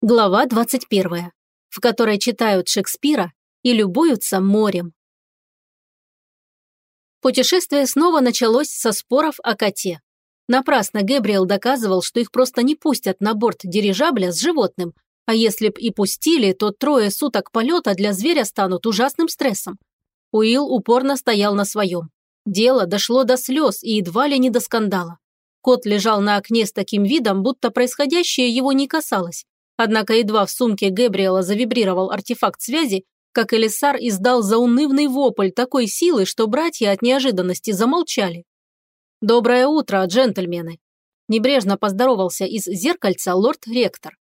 Глава 21, в которой читают Шекспира и любуются морем. Путешествие снова началось со споров о коте. Напрасно Гэбриэл доказывал, что их просто не пустят на борт дирижабля с животным, а если б и пустили, то трое суток полета для зверя станут ужасным стрессом. Уилл упорно стоял на своем. Дело дошло до слез и едва ли не до скандала. Кот лежал на окне с таким видом, будто происходящее его не касалось, Однако едва в сумке Гэбриэла завибрировал артефакт связи, как Элисар издал заунывный вопль такой силы, что братья от неожиданности замолчали. «Доброе утро, джентльмены!» Небрежно поздоровался из зеркальца лорд-ректор.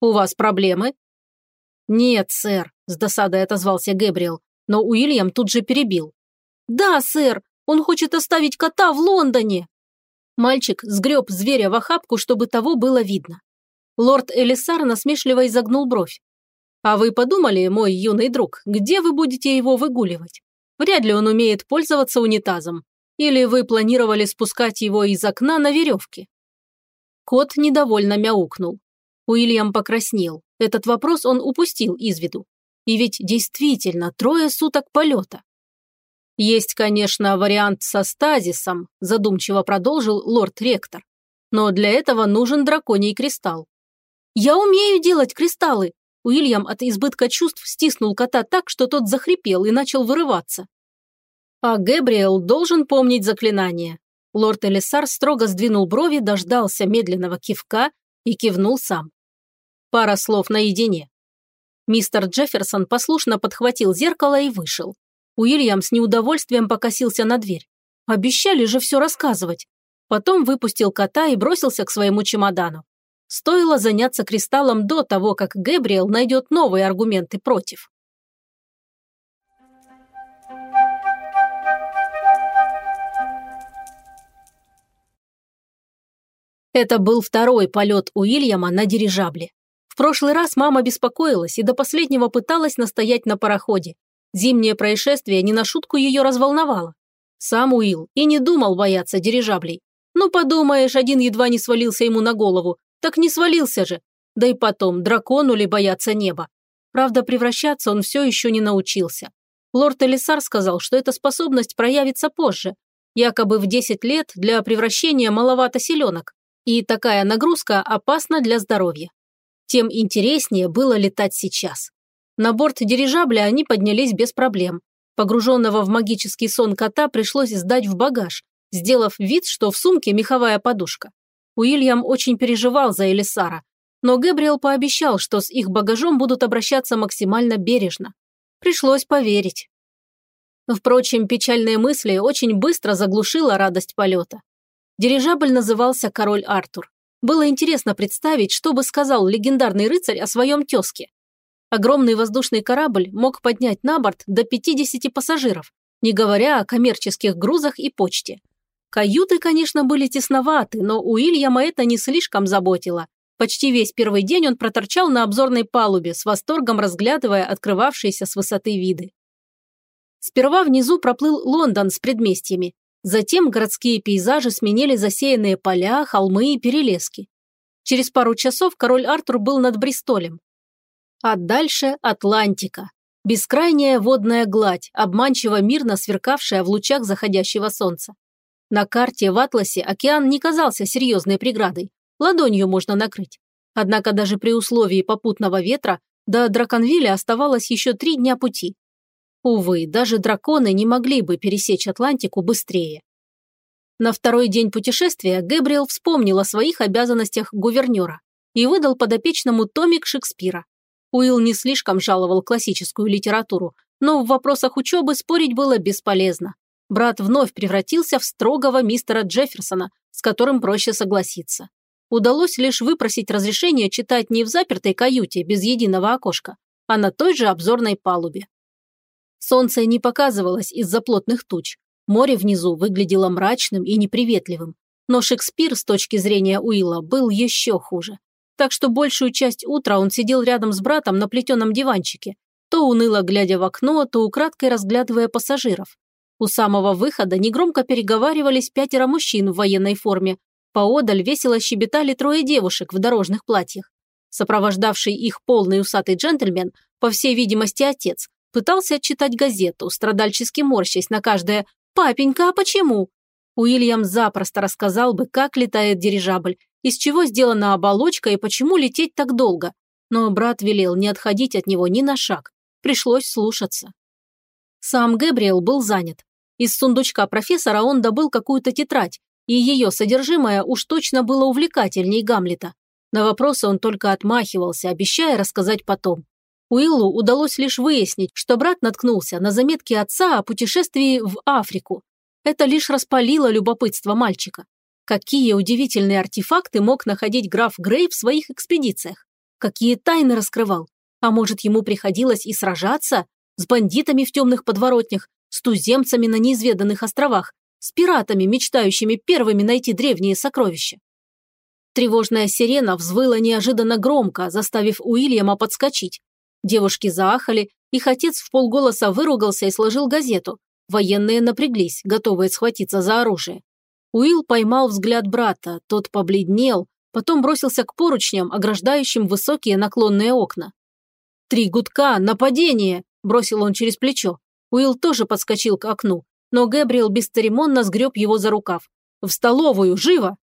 «У вас проблемы?» «Нет, сэр», – с досадой отозвался Гэбриэл, но Уильям тут же перебил. «Да, сэр, он хочет оставить кота в Лондоне!» Мальчик сгреб зверя в охапку, чтобы того было видно. Лорд Элисар насмешливо изогнул бровь. «А вы подумали, мой юный друг, где вы будете его выгуливать? Вряд ли он умеет пользоваться унитазом. Или вы планировали спускать его из окна на веревке?» Кот недовольно мяукнул. Уильям покраснел. Этот вопрос он упустил из виду. И ведь действительно трое суток полета. «Есть, конечно, вариант со стазисом», задумчиво продолжил лорд-ректор. «Но для этого нужен драконий кристалл. «Я умею делать кристаллы!» Уильям от избытка чувств стиснул кота так, что тот захрипел и начал вырываться. А Гэбриэл должен помнить заклинание. Лорд Элисар строго сдвинул брови, дождался медленного кивка и кивнул сам. Пара слов наедине. Мистер Джефферсон послушно подхватил зеркало и вышел. Уильям с неудовольствием покосился на дверь. Обещали же все рассказывать. Потом выпустил кота и бросился к своему чемодану. Стоило заняться кристаллом до того, как Гэбриэл найдет новые аргументы против. Это был второй полет Уильяма на дирижабле. В прошлый раз мама беспокоилась и до последнего пыталась настоять на пароходе. Зимнее происшествие не на шутку ее разволновало. Сам Уилл и не думал бояться дирижаблей. Ну, подумаешь, один едва не свалился ему на голову, так не свалился же. Да и потом, дракону ли бояться неба? Правда, превращаться он все еще не научился. Лорд Элисар сказал, что эта способность проявится позже. Якобы в 10 лет для превращения маловато селенок. И такая нагрузка опасна для здоровья. Тем интереснее было летать сейчас. На борт дирижабля они поднялись без проблем. Погруженного в магический сон кота пришлось сдать в багаж, сделав вид, что в сумке меховая подушка. Уильям очень переживал за Элисара, но Гэбриэл пообещал, что с их багажом будут обращаться максимально бережно. Пришлось поверить. Впрочем, печальные мысли очень быстро заглушила радость полета. Дирижабль назывался «Король Артур». Было интересно представить, что бы сказал легендарный рыцарь о своем тезке. Огромный воздушный корабль мог поднять на борт до 50 пассажиров, не говоря о коммерческих грузах и почте. Каюты, конечно, были тесноваты, но Уильяма это не слишком заботило. Почти весь первый день он проторчал на обзорной палубе, с восторгом разглядывая открывавшиеся с высоты виды. Сперва внизу проплыл Лондон с предместьями. Затем городские пейзажи сменили засеянные поля, холмы и перелески. Через пару часов король Артур был над Бристолем. А дальше Атлантика. Бескрайняя водная гладь, обманчиво мирно сверкавшая в лучах заходящего солнца. На карте в атласе океан не казался серьезной преградой. Ладонью можно накрыть. Однако даже при условии попутного ветра до Драконвилля оставалось еще три дня пути. Увы, даже драконы не могли бы пересечь Атлантику быстрее. На второй день путешествия Гэбриэл вспомнил о своих обязанностях гувернера и выдал подопечному томик Шекспира. Уилл не слишком жаловал классическую литературу, но в вопросах учебы спорить было бесполезно брат вновь превратился в строгого мистера Джефферсона, с которым проще согласиться. Удалось лишь выпросить разрешение читать не в запертой каюте без единого окошка, а на той же обзорной палубе. Солнце не показывалось из-за плотных туч. Море внизу выглядело мрачным и неприветливым. Но Шекспир, с точки зрения Уилла, был еще хуже. Так что большую часть утра он сидел рядом с братом на плетеном диванчике, то уныло глядя в окно, то украдкой разглядывая пассажиров. У самого выхода негромко переговаривались пятеро мужчин в военной форме. Поодаль весело щебетали трое девушек в дорожных платьях. Сопровождавший их полный усатый джентльмен, по всей видимости отец, пытался читать газету, страдальчески морщась на каждое «Папенька, а почему?». Уильям запросто рассказал бы, как летает дирижабль, из чего сделана оболочка и почему лететь так долго. Но брат велел не отходить от него ни на шаг. Пришлось слушаться. Сам Гэбриэл был занят. Из сундучка профессора он добыл какую-то тетрадь, и ее содержимое уж точно было увлекательней Гамлета. На вопросы он только отмахивался, обещая рассказать потом. Уиллу удалось лишь выяснить, что брат наткнулся на заметки отца о путешествии в Африку. Это лишь распалило любопытство мальчика. Какие удивительные артефакты мог находить граф Грей в своих экспедициях? Какие тайны раскрывал? А может, ему приходилось и сражаться? С бандитами в темных подворотнях, с туземцами на неизведанных островах, с пиратами, мечтающими первыми найти древние сокровища? Тревожная сирена взвыла неожиданно громко, заставив Уильяма подскочить. Девушки заахали, их отец в полголоса выругался и сложил газету. Военные напряглись, готовые схватиться за оружие. Уилл поймал взгляд брата, тот побледнел, потом бросился к поручням, ограждающим высокие наклонные окна. «Три гудка! Нападение!» – бросил он через плечо. Уилл тоже подскочил к окну, но Гэбриэл бесцеремонно сгреб его за рукав. «В столовую! Живо!»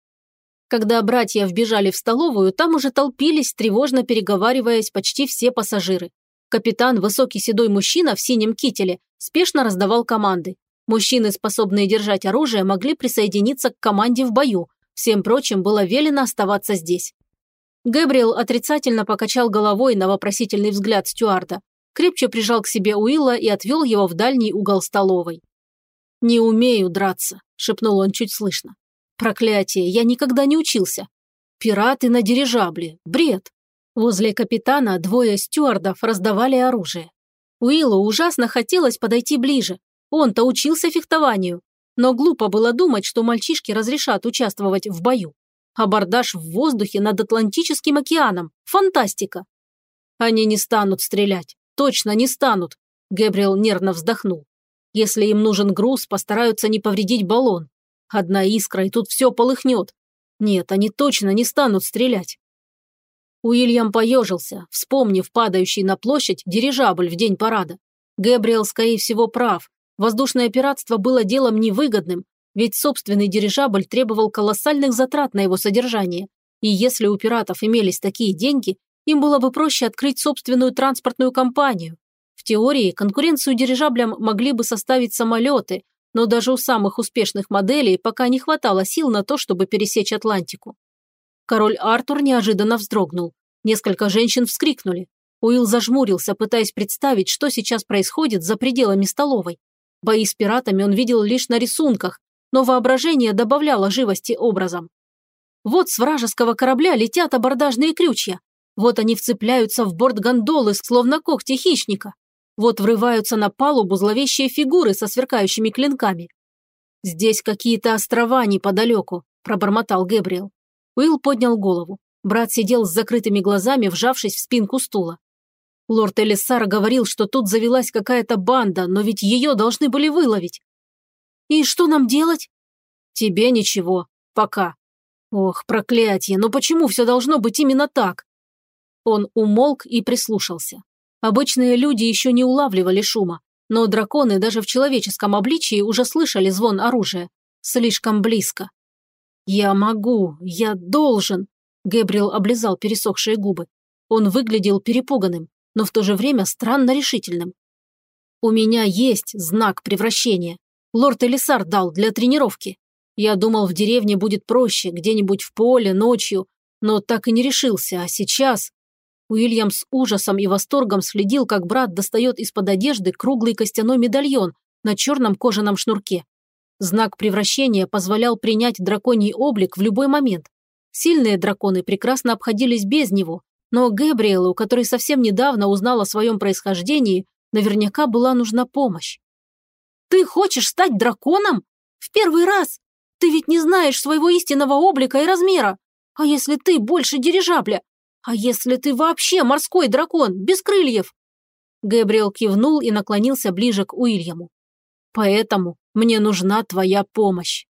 Когда братья вбежали в столовую, там уже толпились, тревожно переговариваясь, почти все пассажиры. Капитан, высокий седой мужчина в синем кителе, спешно раздавал команды. Мужчины, способные держать оружие, могли присоединиться к команде в бою. Всем прочим было велено оставаться здесь. Гэбриэл отрицательно покачал головой на вопросительный взгляд стюарда, крепче прижал к себе Уилла и отвел его в дальний угол столовой. «Не умею драться», – шепнул он чуть слышно. Проклятие, я никогда не учился. Пираты на дирижабле. Бред. Возле капитана двое стюардов раздавали оружие. Уиллу ужасно хотелось подойти ближе. Он-то учился фехтованию. Но глупо было думать, что мальчишки разрешат участвовать в бою. Абордаж в воздухе над Атлантическим океаном. Фантастика. Они не станут стрелять. Точно не станут. Гэбриэл нервно вздохнул. Если им нужен груз, постараются не повредить баллон. Одна искра, и тут все полыхнет. Нет, они точно не станут стрелять. Уильям поежился, вспомнив падающий на площадь дирижабль в день парада. Гэбриэл, скорее всего, прав. Воздушное пиратство было делом невыгодным, ведь собственный дирижабль требовал колоссальных затрат на его содержание. И если у пиратов имелись такие деньги, им было бы проще открыть собственную транспортную компанию. В теории конкуренцию дирижаблям могли бы составить самолеты, но даже у самых успешных моделей пока не хватало сил на то, чтобы пересечь Атлантику. Король Артур неожиданно вздрогнул. Несколько женщин вскрикнули. Уилл зажмурился, пытаясь представить, что сейчас происходит за пределами столовой. Бои с пиратами он видел лишь на рисунках, но воображение добавляло живости образом. Вот с вражеского корабля летят абордажные крючья. Вот они вцепляются в борт гондолы, словно когти хищника. Вот врываются на палубу зловещие фигуры со сверкающими клинками. «Здесь какие-то острова неподалеку», – пробормотал Гэбриэл. Уилл поднял голову. Брат сидел с закрытыми глазами, вжавшись в спинку стула. Лорд Элиссар говорил, что тут завелась какая-то банда, но ведь ее должны были выловить. «И что нам делать?» «Тебе ничего. Пока». «Ох, проклятие, но почему все должно быть именно так?» Он умолк и прислушался. Обычные люди еще не улавливали шума, но драконы даже в человеческом обличии уже слышали звон оружия. Слишком близко. «Я могу, я должен», – Гэбриэл облизал пересохшие губы. Он выглядел перепуганным, но в то же время странно решительным. «У меня есть знак превращения. Лорд Элисар дал для тренировки. Я думал, в деревне будет проще, где-нибудь в поле, ночью, но так и не решился, а сейчас...» Уильям с ужасом и восторгом следил, как брат достает из-под одежды круглый костяной медальон на черном кожаном шнурке. Знак превращения позволял принять драконий облик в любой момент. Сильные драконы прекрасно обходились без него, но Гэбриэлу, который совсем недавно узнал о своем происхождении, наверняка была нужна помощь. «Ты хочешь стать драконом? В первый раз? Ты ведь не знаешь своего истинного облика и размера. А если ты больше дирижабля? «А если ты вообще морской дракон, без крыльев?» Гэбриэл кивнул и наклонился ближе к Уильяму. «Поэтому мне нужна твоя помощь».